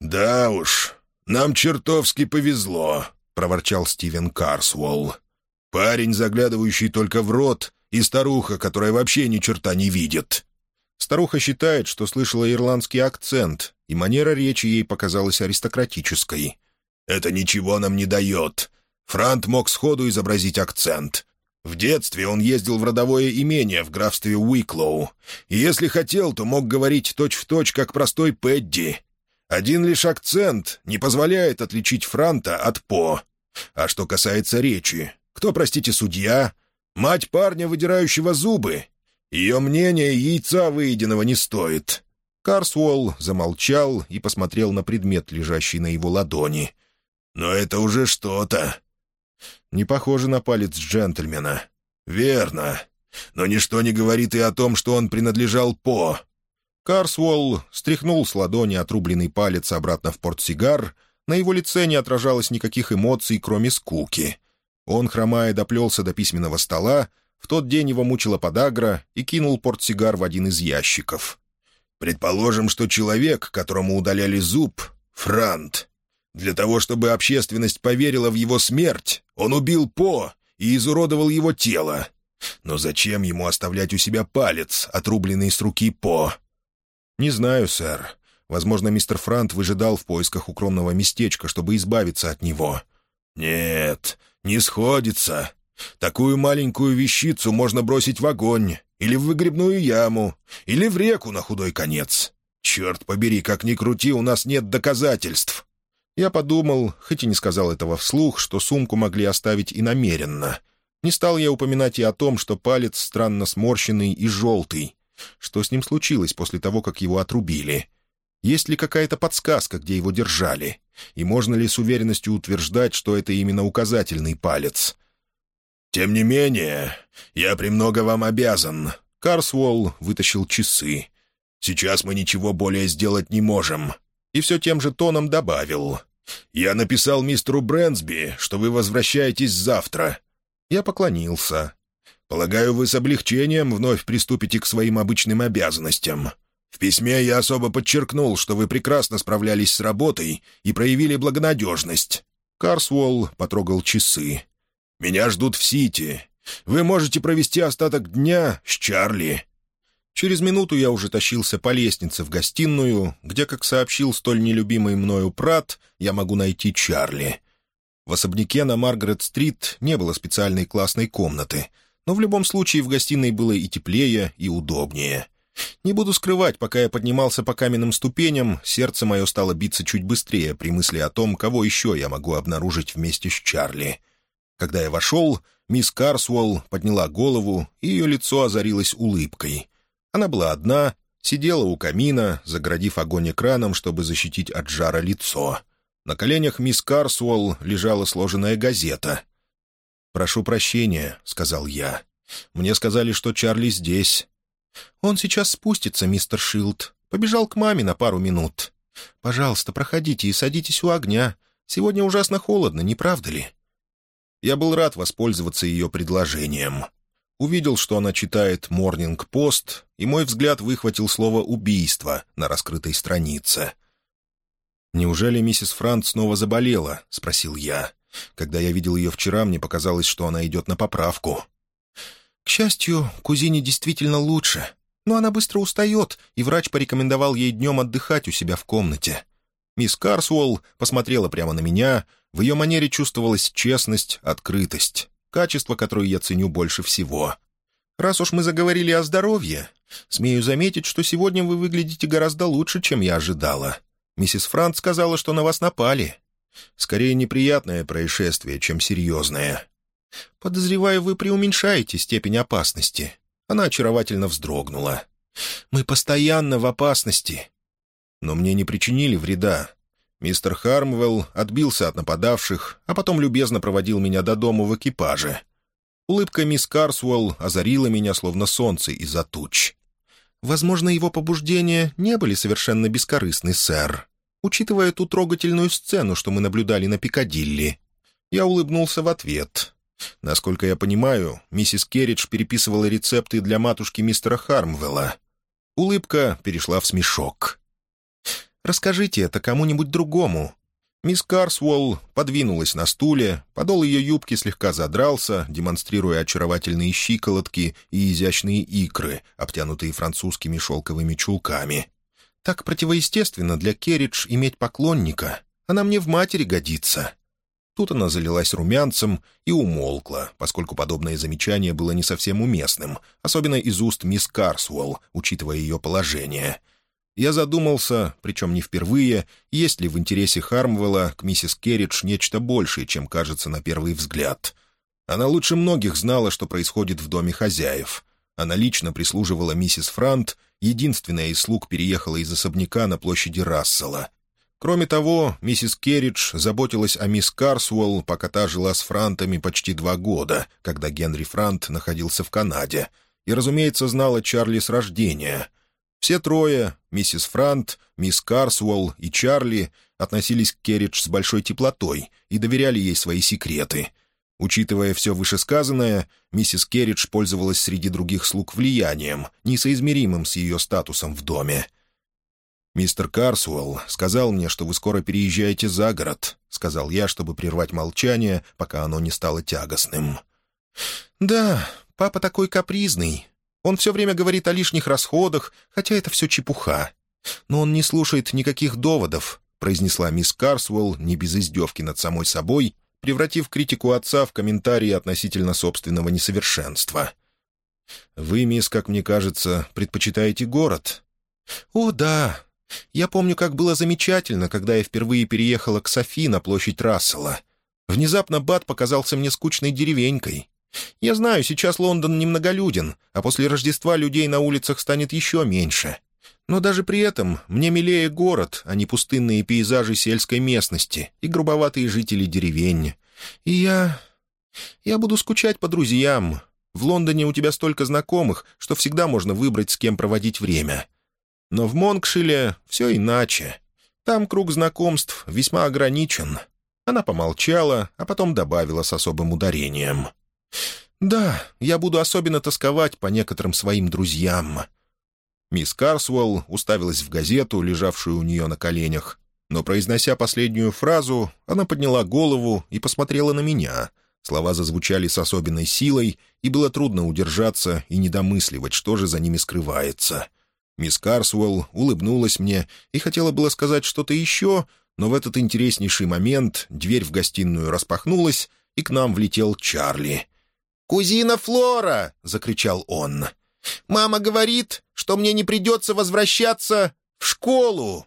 «Да уж, нам чертовски повезло», — проворчал Стивен Карсволл. «Парень, заглядывающий только в рот, и старуха, которая вообще ни черта не видит». Старуха считает, что слышала ирландский акцент, и манера речи ей показалась аристократической. «Это ничего нам не дает. Франт мог сходу изобразить акцент. В детстве он ездил в родовое имение в графстве Уиклоу, и если хотел, то мог говорить точь-в-точь, точь, как простой Пэдди. Один лишь акцент не позволяет отличить Франта от По. А что касается речи, кто, простите, судья? Мать парня, выдирающего зубы? Ее мнение яйца выеденного не стоит». Карсуолл замолчал и посмотрел на предмет, лежащий на его ладони. «Но это уже что-то. Не похоже на палец джентльмена. Верно. Но ничто не говорит и о том, что он принадлежал По. Карсуолл стряхнул с ладони отрубленный палец обратно в портсигар. На его лице не отражалось никаких эмоций, кроме скуки. Он, хромая, доплелся до письменного стола, в тот день его мучила подагра и кинул портсигар в один из ящиков. «Предположим, что человек, которому удаляли зуб, — Франт. Для того, чтобы общественность поверила в его смерть, он убил По и изуродовал его тело. Но зачем ему оставлять у себя палец, отрубленный с руки По? «Не знаю, сэр. Возможно, мистер Франт выжидал в поисках укромного местечка, чтобы избавиться от него». «Нет, не сходится. Такую маленькую вещицу можно бросить в огонь, или в выгребную яму, или в реку на худой конец. Черт побери, как ни крути, у нас нет доказательств». Я подумал, хоть и не сказал этого вслух, что сумку могли оставить и намеренно. Не стал я упоминать и о том, что палец странно сморщенный и желтый. Что с ним случилось после того, как его отрубили? Есть ли какая-то подсказка, где его держали? И можно ли с уверенностью утверждать, что это именно указательный палец? «Тем не менее, я премного вам обязан». Карсволл вытащил часы. «Сейчас мы ничего более сделать не можем». И все тем же тоном добавил. «Я написал мистеру Брэнсби, что вы возвращаетесь завтра». Я поклонился. «Полагаю, вы с облегчением вновь приступите к своим обычным обязанностям. В письме я особо подчеркнул, что вы прекрасно справлялись с работой и проявили благонадежность». Карсволл потрогал часы. «Меня ждут в Сити. Вы можете провести остаток дня с Чарли. Через минуту я уже тащился по лестнице в гостиную, где, как сообщил столь нелюбимый мною Прат, я могу найти Чарли. В особняке на Маргарет-стрит не было специальной классной комнаты, но в любом случае в гостиной было и теплее, и удобнее. Не буду скрывать, пока я поднимался по каменным ступеням, сердце мое стало биться чуть быстрее при мысли о том, кого еще я могу обнаружить вместе с Чарли. Когда я вошел, мисс Карсуэлл подняла голову, и ее лицо озарилось улыбкой. Она была одна, сидела у камина, заградив огонь экраном, чтобы защитить от жара лицо. На коленях мисс Карсуэлл лежала сложенная газета. «Прошу прощения», — сказал я. «Мне сказали, что Чарли здесь». «Он сейчас спустится, мистер Шилд. Побежал к маме на пару минут. Пожалуйста, проходите и садитесь у огня. Сегодня ужасно холодно, не правда ли?» Я был рад воспользоваться ее предложением увидел, что она читает «Морнинг-пост», и мой взгляд выхватил слово «убийство» на раскрытой странице. «Неужели миссис Франт снова заболела?» — спросил я. Когда я видел ее вчера, мне показалось, что она идет на поправку. «К счастью, кузине действительно лучше. Но она быстро устает, и врач порекомендовал ей днем отдыхать у себя в комнате. Мисс Карсуолл посмотрела прямо на меня, в ее манере чувствовалась честность, открытость качество, которое я ценю больше всего. Раз уж мы заговорили о здоровье, смею заметить, что сегодня вы выглядите гораздо лучше, чем я ожидала. Миссис Франт сказала, что на вас напали. Скорее неприятное происшествие, чем серьезное. Подозреваю, вы преуменьшаете степень опасности. Она очаровательно вздрогнула. Мы постоянно в опасности. Но мне не причинили вреда. Мистер Хармвелл отбился от нападавших, а потом любезно проводил меня до дому в экипаже. Улыбка мисс Карсуэлл озарила меня, словно солнце из-за туч. «Возможно, его побуждения не были совершенно бескорыстны, сэр, учитывая ту трогательную сцену, что мы наблюдали на Пикадилли». Я улыбнулся в ответ. Насколько я понимаю, миссис Керридж переписывала рецепты для матушки мистера Хармвелла. Улыбка перешла в смешок. Расскажите это кому-нибудь другому». Мисс Карсуолл подвинулась на стуле, подол ее юбки слегка задрался, демонстрируя очаровательные щиколотки и изящные икры, обтянутые французскими шелковыми чулками. «Так противоестественно для Керридж иметь поклонника. Она мне в матери годится». Тут она залилась румянцем и умолкла, поскольку подобное замечание было не совсем уместным, особенно из уст мисс Карсуэлл, учитывая ее положение. Я задумался, причем не впервые, есть ли в интересе Хармвелла к миссис Керридж нечто большее, чем кажется на первый взгляд. Она лучше многих знала, что происходит в доме хозяев. Она лично прислуживала миссис Франт, единственная из слуг переехала из особняка на площади Рассела, Кроме того, миссис Керридж заботилась о мисс Карсуэлл, пока та жила с Франтами почти два года, когда Генри Франт находился в Канаде, и, разумеется, знала Чарли с рождения. Все трое, миссис Франт, мисс Карсуэлл и Чарли, относились к Керридж с большой теплотой и доверяли ей свои секреты. Учитывая все вышесказанное, миссис Керридж пользовалась среди других слуг влиянием, несоизмеримым с ее статусом в доме — «Мистер Карсуэлл сказал мне, что вы скоро переезжаете за город», — сказал я, чтобы прервать молчание, пока оно не стало тягостным. «Да, папа такой капризный. Он все время говорит о лишних расходах, хотя это все чепуха. Но он не слушает никаких доводов», — произнесла мисс Карсуэлл не без издевки над самой собой, превратив критику отца в комментарии относительно собственного несовершенства. «Вы, мисс, как мне кажется, предпочитаете город?» «О, да, я помню, как было замечательно, когда я впервые переехала к Софи на площадь Рассела. Внезапно Бат показался мне скучной деревенькой. Я знаю, сейчас Лондон немноголюден, а после Рождества людей на улицах станет еще меньше. Но даже при этом мне милее город, а не пустынные пейзажи сельской местности и грубоватые жители деревень. И я... я буду скучать по друзьям. В Лондоне у тебя столько знакомых, что всегда можно выбрать, с кем проводить время. Но в Монкшиле все иначе. Там круг знакомств весьма ограничен. Она помолчала, а потом добавила с особым ударением. «Да, я буду особенно тосковать по некоторым своим друзьям». Мисс Карсуэлл уставилась в газету, лежавшую у нее на коленях, но, произнося последнюю фразу, она подняла голову и посмотрела на меня. Слова зазвучали с особенной силой, и было трудно удержаться и недомысливать, что же за ними скрывается — Мисс Карсуэлл улыбнулась мне и хотела было сказать что-то еще, но в этот интереснейший момент дверь в гостиную распахнулась, и к нам влетел Чарли. «Кузина Флора!» — закричал он. «Мама говорит, что мне не придется возвращаться в школу!»